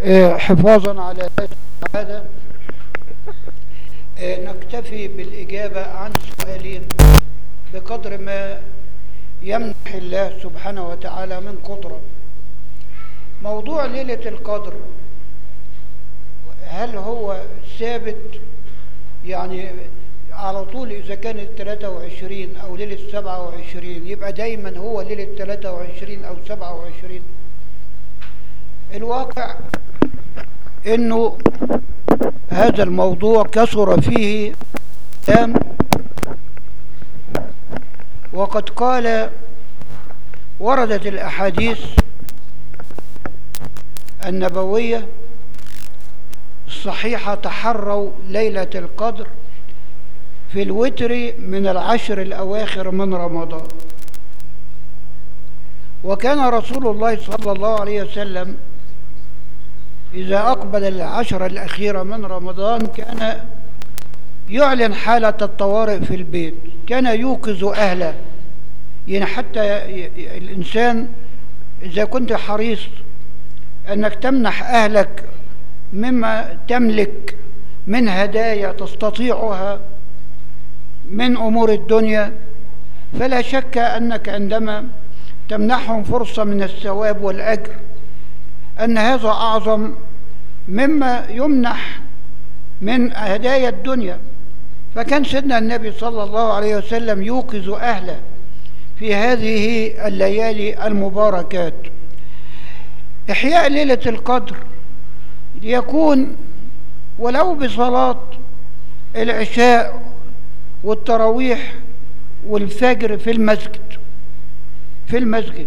آه، حفاظا على هذا. آه، نكتفي بالإجابة عن سؤالين بقدر ما يمنح الله سبحانه وتعالى من قدرة. موضوع ليلة القدر هل هو ثابت؟ يعني على طول إذا كانت 23 أو ليلة 27 يبقى دايما هو ليلة 23 أو 27 الواقع إنه هذا الموضوع كثر فيه كلام وقد قال وردت الأحاديث النبوية الصحيحة تحروا ليلة القدر في الوتر من العشر الأواخر من رمضان. وكان رسول الله صلى الله عليه وسلم إذا أقبل العشر الأخيرة من رمضان كان يعلن حالة الطوارئ في البيت. كان يوقظ أهله. يعني حتى الإنسان إذا كنت حريص أنك تمنح أهلك مما تملك من هدايا تستطيعها من أمور الدنيا فلا شك أنك عندما تمنحهم فرصة من الثواب والأجر أن هذا أعظم مما يمنح من هدايا الدنيا. فكان سيدنا النبي صلى الله عليه وسلم يوقظ أهله في هذه الليالي المباركات. إحياء ليلة القدر يكون ولو بصلاة العشاء والتراويح والفجر في المسجد في المسجد.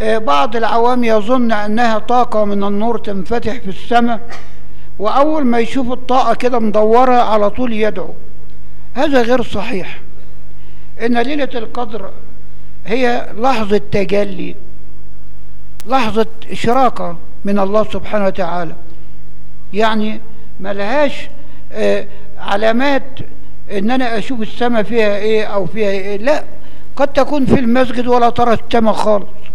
بعض العوام يظن أنها طاقة من النور تنفتح في السماء وأول ما يشوف الطاقة كده مدورة على طول يدعو. هذا غير صحيح. إن ليلة القدر هي لحظة تجلي لحظة إشراقة من الله سبحانه وتعالى. يعني ملهاش علامات ان أنا أشوف السماء فيها إيه أو فيها إيه لا قد تكون في المسجد ولا ترى السماء خالص.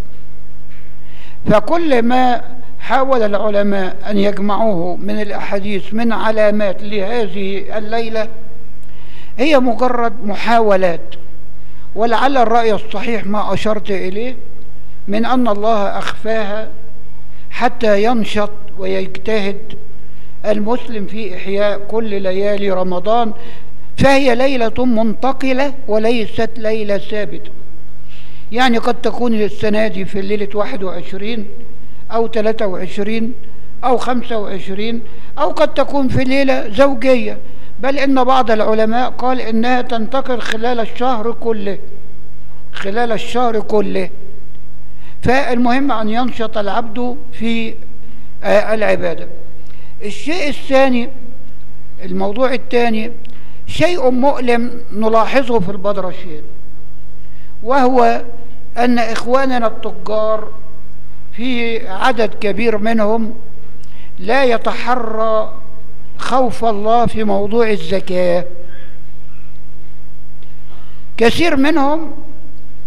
فكل ما حاول العلماء أن يجمعوه من الأحاديث من علامات لهذه الليلة هي مجرد محاولات. ولعل الرأي الصحيح ما أشرت إليه من أن الله أخفاها حتى ينشط ويجتهد المسلم في إحياء كل ليالي رمضان فهي ليلة منتقلة وليست ليلة ثابتة. يعني قد تكون السنة دي في ليلة 21 أو 23 أو 25 أو قد تكون في ليلة زوجية. بل إن بعض العلماء قال إنها تنتقل خلال الشهر كله خلال الشهر كله. فالمهم أن ينشط العبد في العبادة. الشيء الثاني الموضوع الثاني شيء مؤلم نلاحظه في البدرشين وهو أن إخواننا التجار في عدد كبير منهم لا يتحرى خوف الله في موضوع الزكاة. كثير منهم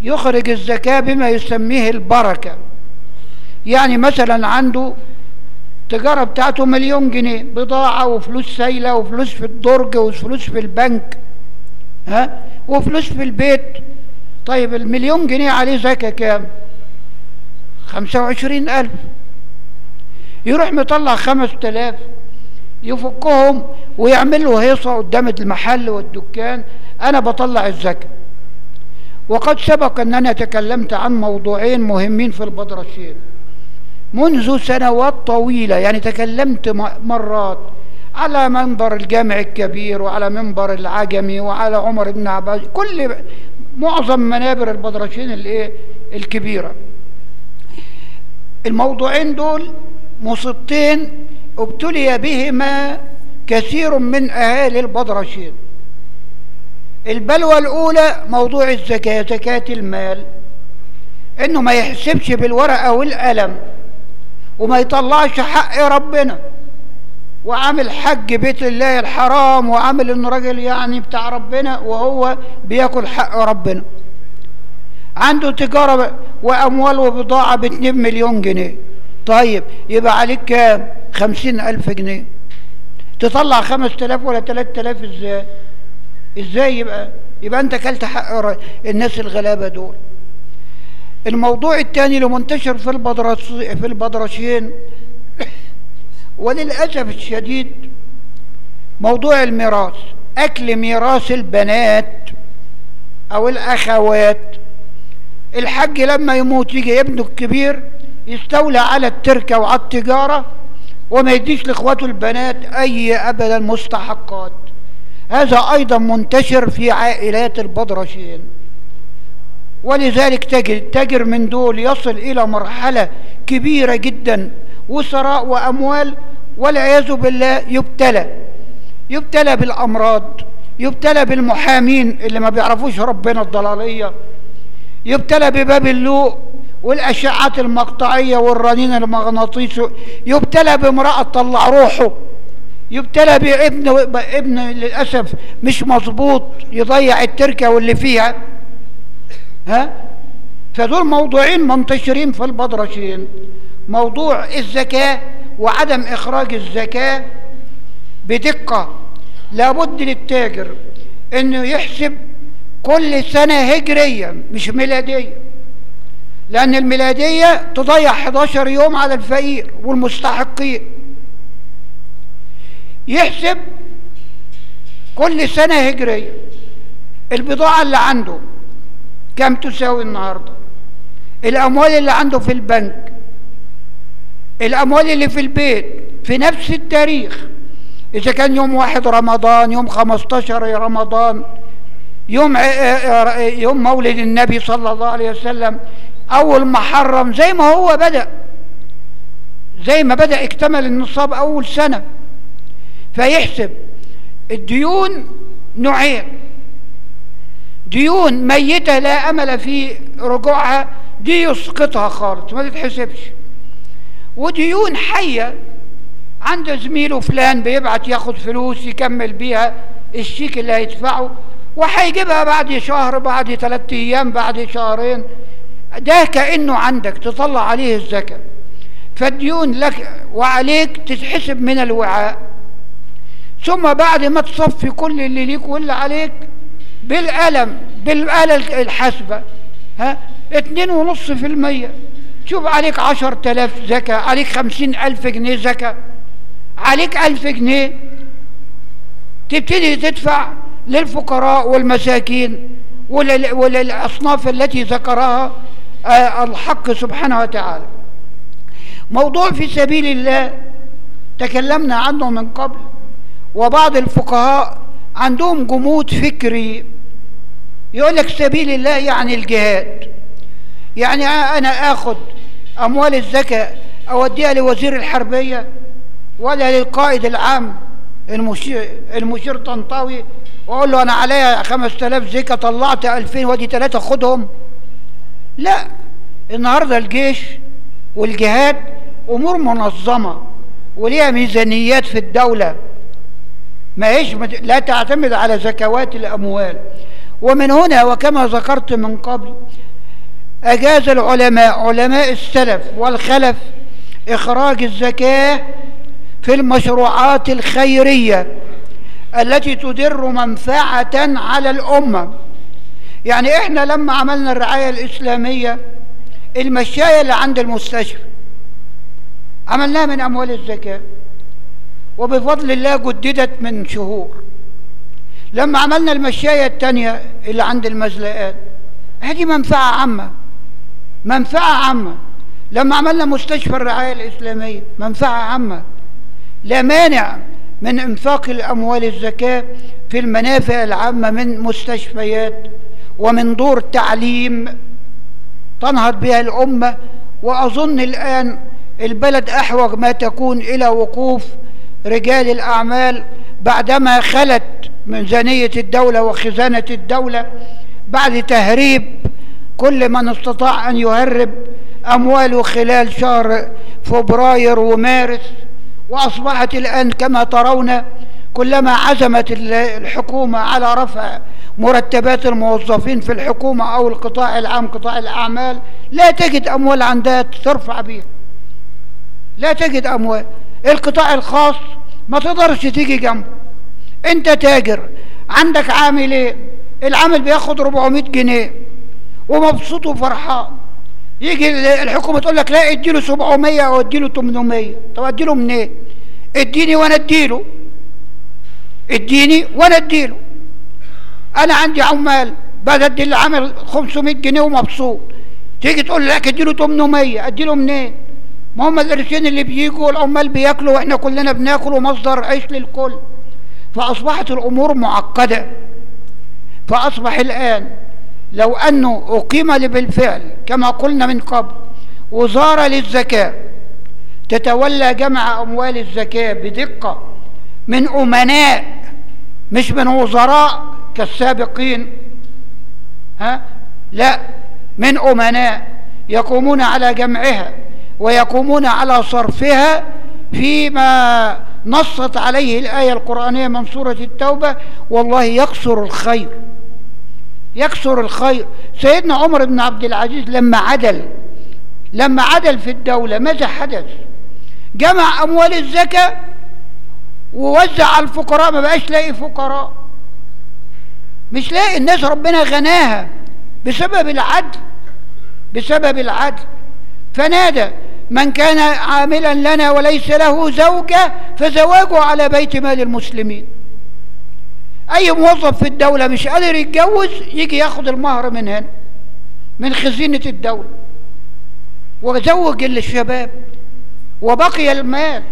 يخرج الزكاة بما يسميه البركة. يعني مثلا عنده التجارة بتاعته مليون جنيه بضاعة وفلوس سايلة وفلوس في الدرج وفلوس في البنك ها وفلوس في البيت. طيب المليون جنيه عليه زكاة كام؟ خمسة وعشرين ألف. يروح مطلع خمس تلاف يفكهم ويعمل له هيصة قدام المحل والدكان. أنا بطلع الزكاة. وقد سبق أن أنا تكلمت عن موضوعين مهمين في البدرشين منذ سنوات طويلة يعني تكلمت مرات على منبر الجامع الكبير وعلى منبر العجمي وعلى عمر بن عباس كل معظم منابر البدرشين الايه؟ الكبيرة. الموضوعين دول مصيبتين ابتلي بهما كثير من أهالي البدرشين البلوى الأولى موضوع الزكاة زكاة المال. إنه ما يحسبش بالورقة والقلم وما يطلعش حق ربنا. وعامل حج بيت الله الحرام وعامل إنه راجل يعني بتاع ربنا وهو بياكل حق ربنا. عنده تجارة وأموال وبضاعة باتنين مليون جنيه. طيب يبقى عليك كام؟ خمسين ألف جنيه. تطلع خمس تلاف ولا تلات تلاف إزاي؟ إزاي يبقى؟ يبقى أنت كلت حق الناس الغلابة دول. الموضوع الثاني اللي منتشر في البدرشين وللأسف الشديد موضوع الميراث أكل ميراث البنات أو الأخوات الحج لما يموت يجي ابنه الكبير يستولى على التركة وعلى التجارة وما يديش لإخواته البنات أي ابدا مستحقات هذا أيضا منتشر في عائلات البدرشين. ولذلك تجد تاجر من دول يصل إلى مرحلة كبيرة جدا وثراء وأموال والعياذ بالله يبتلى. يبتلى بالأمراض يبتلى بالمحامين اللي ما بيعرفوش ربنا الضلالية. يبتلى بباب اللوء والأشعات المقطعية والرنين المغناطيسي يبتلى بامرأة طلع روحه. يبتلى بابن ابن للأسف مش مظبوط يضيع التركة واللي فيها. ها؟ فدول موضوعين منتشرين في البدرشين موضوع الزكاة وعدم إخراج الزكاة بدقة. لابد للتاجر إنه يحسب كل سنة هجرية مش ميلادية. لأن الميلادية تضيع 11 يوم على الفقير والمستحقين. يحسب كل سنة هجرية. البضاعة اللي عنده كم تساوي النهاردة؟ الأموال اللي عنده في البنك الأموال اللي في البيت في نفس التاريخ. إذا كان يوم واحد رمضان يوم خمستاشر رمضان يوم يوم مولد النبي صلى الله عليه وسلم أول ما حرم زي ما هو بدأ زي ما بدأ اكتمل النصاب أول سنة. فيحسب الديون نوعين. ديون ميتة لا أمل في رجوعها دي يسقطها خالص ما تتحسبش. وديون حية. عند زميله فلان بيبعت ياخد فلوس يكمل بيها الشيك اللي هيدفعه وهيجيبها بعد شهر بعد ثلاثة أيام بعد شهرين. ده كأنه عندك تطلع عليه الزكاة. فالديون لك وعليك تتحسب من الوعاء. ثم بعد ما تصفي كل اللي ليك واللي عليك بالقلم بالآلة الحاسبة ها؟ اتنين ونص في المية. شوف عليك عشر تلاف زكاة عليك خمسين ألف جنيه زكاة عليك ألف جنيه. تبتدي تدفع للفقراء والمساكين وللأصناف التي ذكرها الحق سبحانه وتعالى. موضوع في سبيل الله تكلمنا عنه من قبل وبعض الفقهاء عندهم جمود فكري. يقول لك سبيل الله يعني الجهاد. يعني أنا آخد أموال الزكاة أوديها لوزير الحربية ولا للقائد العام المشير, المشير طنطاوي وأقول له أنا عليا 5000 زكاة طلعت 2000 ودي ثلاثة خدهم. لا النهارده الجيش والجهاد أمور منظمة وليها ميزانيات في الدولة. ما هيش لا تعتمد على زكوات الأموال. ومن هنا وكما ذكرت من قبل أجاز العلماء علماء السلف والخلف إخراج الزكاة في المشروعات الخيرية التي تدر منفعة على الأمة. يعني إحنا لما عملنا الرعاية الإسلامية المشاية اللي عند المستشفى عملناها من أموال الزكاة وبفضل الله جددت من شهور. لما عملنا المشاية التانية اللي عند المزلقات هذه منفعة عامة. منفعة عامة. لما عملنا مستشفى الرعاية الإسلامية منفعة عامة. لا مانع من إنفاق الأموال الزكاة في المنافع العامة من مستشفيات ومن دور تعليم تنهض بها الأمة. وأظن الآن البلد أحوج ما تكون إلى وقوف رجال الأعمال بعدما خلت ميزانية الدولة وخزانة الدولة بعد تهريب كل من استطاع أن يهرب أمواله خلال شهر فبراير ومارس وأصبحت الآن كما ترون كلما عزمت الحكومة على رفع مرتبات الموظفين في الحكومة أو القطاع العام قطاع الأعمال لا تجد أموال عندها ترفع بها. لا تجد أموال. القطاع الخاص ما تقدرش تيجي جنبه. أنت تاجر عندك عاملين العامل بياخد 400 جنيه. ومبسوط وفرحان. يجي الحكومة تقول لك لا اديله 700 أو اديله 800 طب اديله منين؟ اديني وأنا اديله. اديني وأنا اديله. أنا عندي عمال بدل اللي عامل 500 جنيه ومبسوط. تيجي تقول لك اديله 800 اديله منين؟ ما هم القرشين اللي بيجوا والعمال بياكلوا وإحنا كلنا بناكل ومصدر عيش للكل. فأصبحت الأمور معقدة. فأصبح الآن لو أنه أقيم بالفعل كما قلنا من قبل وزاره للزكاة تتولى جمع أموال الزكاة بدقة من أمناء مش من وزراء كالسابقين. ها؟ لا من أمناء يقومون على جمعها ويقومون على صرفها فيما نصت عليه الآية القرآنية من سورة التوبة والله يكسر الخير. يكسر الخير. سيدنا عمر بن عبد العزيز لما عدل لما عدل في الدولة ماذا حدث؟ جمع أموال الزكاة ووزع على الفقراء ما بقاش لاقي فقراء. مش لاقي الناس ربنا غناها بسبب العدل بسبب العدل. فنادى من كان عاملا لنا وليس له زوجة فزواجه على بيت مال المسلمين. أي موظف في الدولة مش قادر يتجوز يجي ياخد المهر من هنا من خزينة الدولة. وزوج الشباب وبقي المال.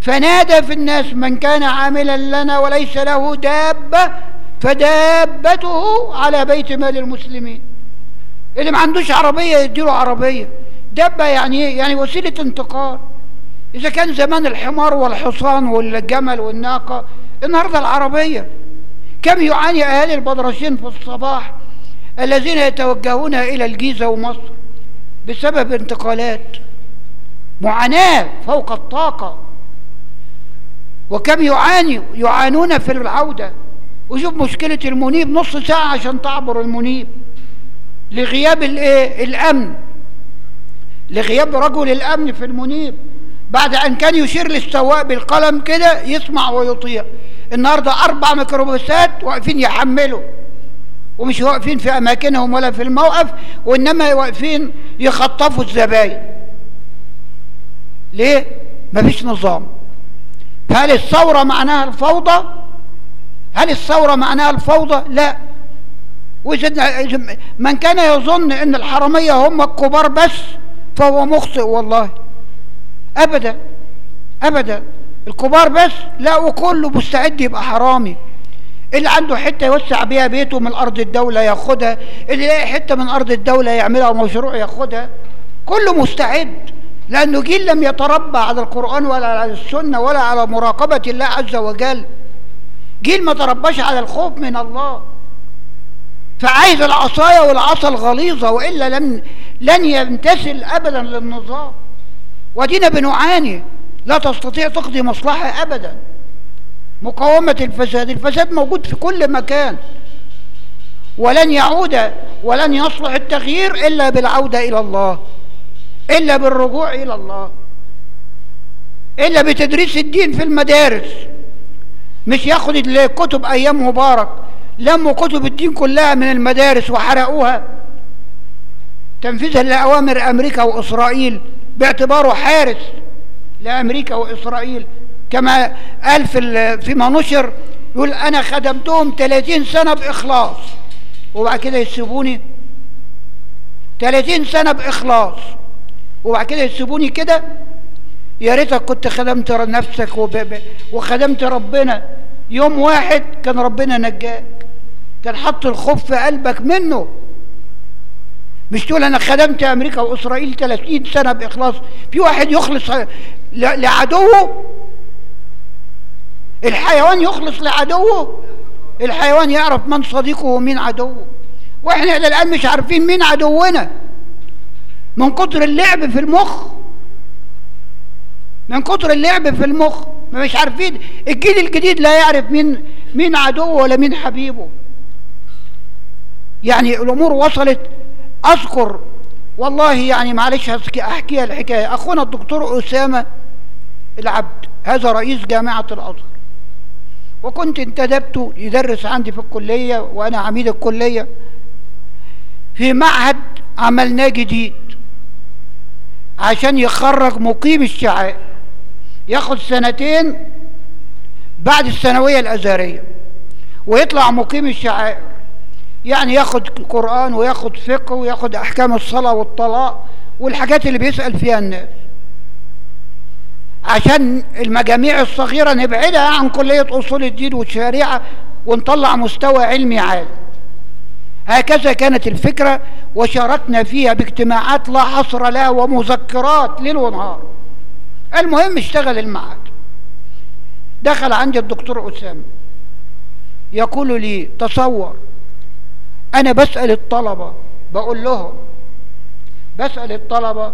فنادى في الناس من كان عاملا لنا وليس له دابة فدابته على بيت مال المسلمين. اللي ما عندوش عربية يديله عربية. دابة يعني إيه؟ يعني وسيلة انتقال. إذا كان زمان الحمار والحصان والجمل والناقة النهاردة العربية. كم يعاني أهالي البدرشين في الصباح الذين يتوجهون إلى الجيزة ومصر بسبب انتقالات معاناة فوق الطاقة. وكم يعاني يعانون في العودة. وشوف مشكلة المنيب نص ساعة عشان تعبر المنيب. لغياب الأمن. لغياب رجل الأمن في المنيب. بعد أن كان يشير للسواق بالقلم كده يسمع ويطيع. النهارده أربع ميكروباصات واقفين يحملوا. ومش واقفين في اماكنهم ولا في الموقف وانما واقفين يخطفوا الزباين. ليه؟ مفيش نظام. هل الثورة معناها الفوضى؟ هل الثورة معناها الفوضى؟ لا. وإذا من كان يظن إن الحرامية هم الكبار بس فهو مخطئ والله. ابدا. ابدا. الكبار بس لا وكله مستعد يبقى حرامي. اللي عنده حتة يوسع بيها بيته من أرض الدولة ياخدها اللي يلاقي حتة من أرض الدولة يعملها مشروع ياخدها كله مستعد. لأنه جيل لم يتربى على القرآن ولا على السنة ولا على مراقبة الله عز وجل. جيل ما ترباش على الخوف من الله. فعايز العصاية والعصا الغليظة وإلا لن لن يمتثل ابدا للنظام. ودينا بنعاني. لا تستطيع تقضي مصلحة ابدا. مقاومة الفساد الفساد موجود في كل مكان. ولن يعود ولن يصلح التغيير إلا بالعودة إلى الله إلا بالرجوع إلى الله إلا بتدريس الدين في المدارس. مش ياخد الكتب أيام مبارك. لموا كتب الدين كلها من المدارس وحرقوها. تنفيذا لأوامر أمريكا وإسرائيل باعتباره حارس. لأمريكا وإسرائيل. كما قال في فيما نشر يقول أنا خدمتهم 30 سنة بإخلاص. وبعد كده يسيبوني. 30 سنة بإخلاص. وبعد كده يسيبوني كده. يا ريتك كنت خدمت نفسك وخدمت ربنا. يوم واحد كان ربنا نجاك. كان حط الخوف في قلبك منه. مش تقول أنا خدمت أمريكا وإسرائيل 30 سنة بإخلاص. في واحد يخلص لعدوه؟ الحيوان يخلص لعدوه؟ الحيوان يعرف من صديقه ومين عدوه. وإحنا إلى الآن مش عارفين مين عدونا. من كتر اللعب في المخ. من كتر اللعب في المخ. مش عارفين. الجيل الجديد لا يعرف مين مين عدوه ولا مين حبيبه. يعني الأمور وصلت اذكر والله يعني معلش احكيها الحكاية. أخونا الدكتور أسامة العبد هذا رئيس جامعة الأزهر. وكنت انتدبت يدرس عندي في الكلية وأنا عميد الكلية في معهد عملناه جديد عشان يخرج مقيم الشعائر. ياخد سنتين بعد الثانوية الأزهرية ويطلع مقيم الشعائر. يعني ياخد قرآن وياخد فقه وياخد أحكام الصلاة والطلاق والحاجات اللي بيسأل فيها الناس. عشان المجاميع الصغيرة نبعدها عن كلية أصول الدين والشريعة ونطلع مستوى علمي عالي. هكذا كانت الفكرة وشاركنا فيها باجتماعات لا حصر لها ومذكرات ليل ونهار المهم اشتغل المعهد دخل عندي الدكتور أسامة. يقول لي تصور أنا بسأل الطلبة بقول لهم بسأل الطلبة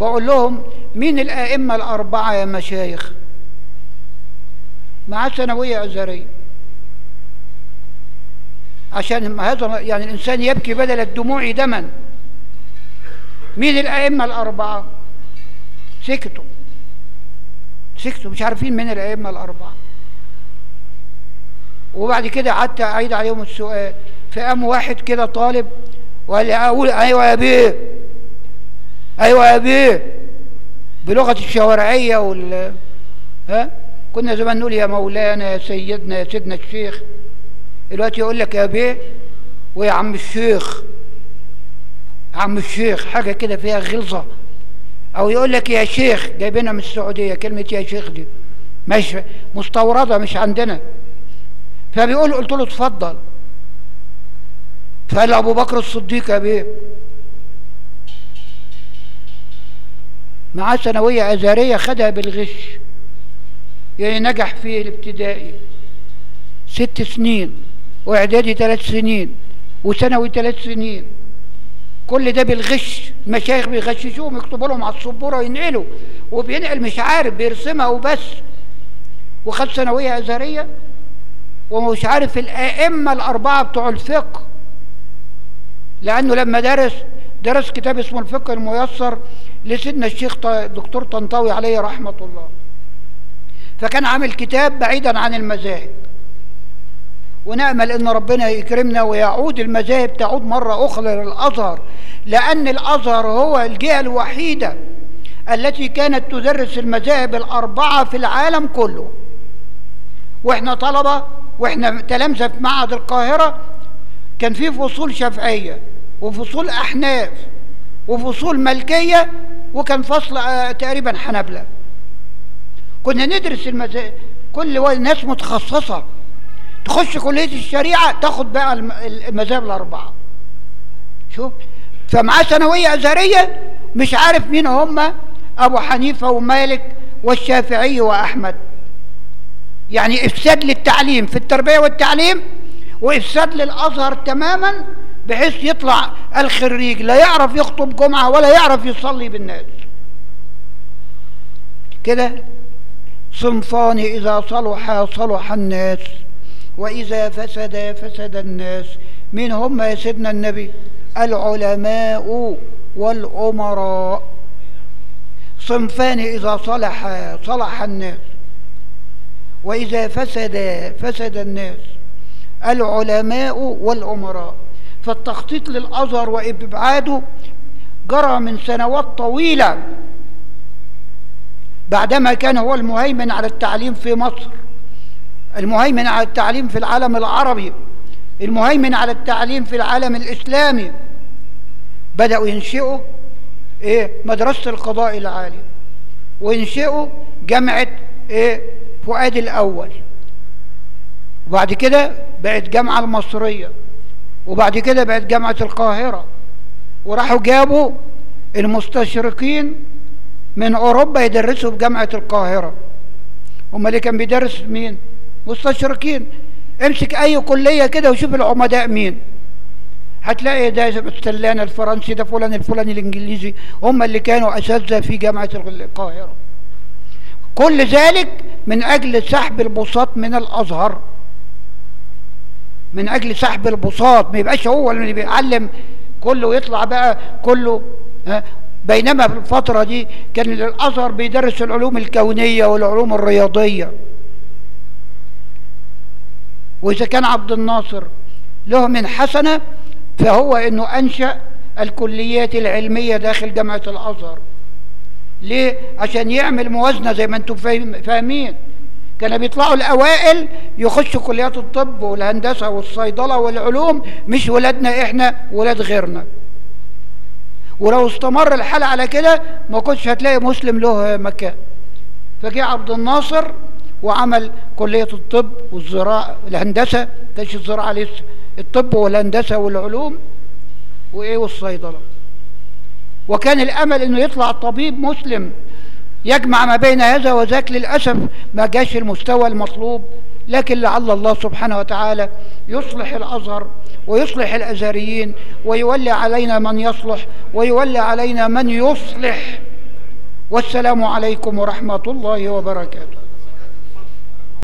بقول لهم مين الأئمة الأربعة يا مشايخ؟ مع ثانوية أزهرية. عشان هذا يعني الإنسان يبكي بدل الدموع دما. مين الأئمة الأربعة؟ سكتوا. سكتوا مش عارفين مين الأئمة الأربعة. وبعد كده قعدت أعيد عليهم السؤال. فقام واحد كده طالب وقال لي أقول أيوة يا بيه. أيوة يا بيه. بلغة الشوارعية وال ها؟ كنا زمان نقول يا مولانا يا سيدنا يا سيدنا الشيخ. دلوقتي يقول لك يا بيه ويا عم الشيخ. عم الشيخ حاجة كده فيها غلظة. أو يقول لك يا شيخ جايبينها من السعودية كلمة يا شيخ دي. مش مستوردة مش عندنا. فبيقول قلت له اتفضل. فقال أبو بكر الصديق يا بيه معاه ثانوية أزهرية خدها بالغش يعني نجح في الابتدائي. ست سنين وإعدادي ثلاث سنين وثانوي ثلاث سنين. كل ده بالغش المشايخ بيغششوهم يكتبوا لهم على السبورة ينقلوا وبينقل مش عارف بيرسمها وبس. وخد ثانوية ازهريه ومش عارف الأئمة الأربعة بتوع الفقه لأنه لما درس درس كتاب اسمه الفقه الميسر لسيدنا الشيخ الدكتور طنطاوي عليه رحمة الله. فكان عامل كتاب بعيدا عن المذاهب. ونأمل إن ربنا يكرمنا ويعود المذاهب تعود مرة أخرى للأزهر لأن الأزهر هو الجهة الوحيدة التي كانت تدرس المذاهب الأربعة في العالم كله. وإحنا طلبة وإحنا تلامذة في معهد القاهرة كان في فصول شافعية. وفصول أحناف وفصول ملكية وكان فصل تقريبا حنبلة كنا ندرس المذاهب كل ناس متخصصة. تخش كلية الشريعة تاخد بقى المذاهب الأربعة. شوف فمعاه ثانوية أزهرية مش عارف مين هم أبو حنيفة ومالك والشافعي وأحمد. يعني إفساد للتعليم. في التربية والتعليم وإفساد للأزهر تماما بحيث يطلع الخريج لا يعرف يخطب جمعة ولا يعرف يصلي بالناس. كده صنفان إذا صلح صلح الناس وإذا فسد فسد الناس. مين هم يا سيدنا النبي؟ العلماء والأمراء. صنفان إذا صلح صلح الناس وإذا فسد فسد الناس. العلماء والأمراء. فالتخطيط للأزهر وإبعاده جرى من سنوات طويلة بعدما كان هو المهيمن على التعليم في مصر المهيمن على التعليم في العالم العربي المهيمن على التعليم في العالم الإسلامي. بدأوا ينشئوا إيه مدرسة القضاء العالي وينشئوا جامعة إيه فؤاد الأول. وبعد كده بقت جامعة المصرية. وبعد كده بقت جامعة القاهرة. وراحوا جابوا المستشرقين من أوروبا يدرسوا في جامعة القاهرة. هم اللي كان بيدرس مين؟ مستشرقين. امسك أي كلية كده وشوف العمداء مين. هتلاقي ده السلان الفرنسي ده فلان الفلاني الإنجليزي. هم اللي كانوا أساتذة في جامعة القاهرة. كل ذلك من أجل سحب البساط من الأزهر. من أجل سحب البساط ما يبقاش هو اللي بيعلم كله يطلع بقى كله ها؟ بينما في الفترة دي كان الأزهر بيدرس العلوم الكونية والعلوم الرياضية. وإذا كان عبد الناصر له من حسنة فهو أنه أنشأ الكليات العلمية داخل جامعة الأزهر. ليه؟ عشان يعمل موازنة زي ما أنتم فاهمين. كانوا بيطلعوا الأوائل يخشوا كليات الطب والهندسة والصيدلة والعلوم مش ولادنا إحنا ولاد غيرنا. ولو استمر الحال على كده ما كنتش هتلاقي مسلم له مكان. فجاء عبد الناصر وعمل كلية الطب والزراعة الهندسة كانش الزراعة لسه. الطب والهندسة والعلوم وإيه والصيدلة. وكان الأمل إنه يطلع طبيب مسلم يجمع ما بين هذا وذاك للأسف ما جاش المستوى المطلوب لكن لعل الله سبحانه وتعالى يصلح الأزهر ويصلح الأزهريين ويولي علينا من يصلح ويولي علينا من يصلح. والسلام عليكم ورحمة الله وبركاته.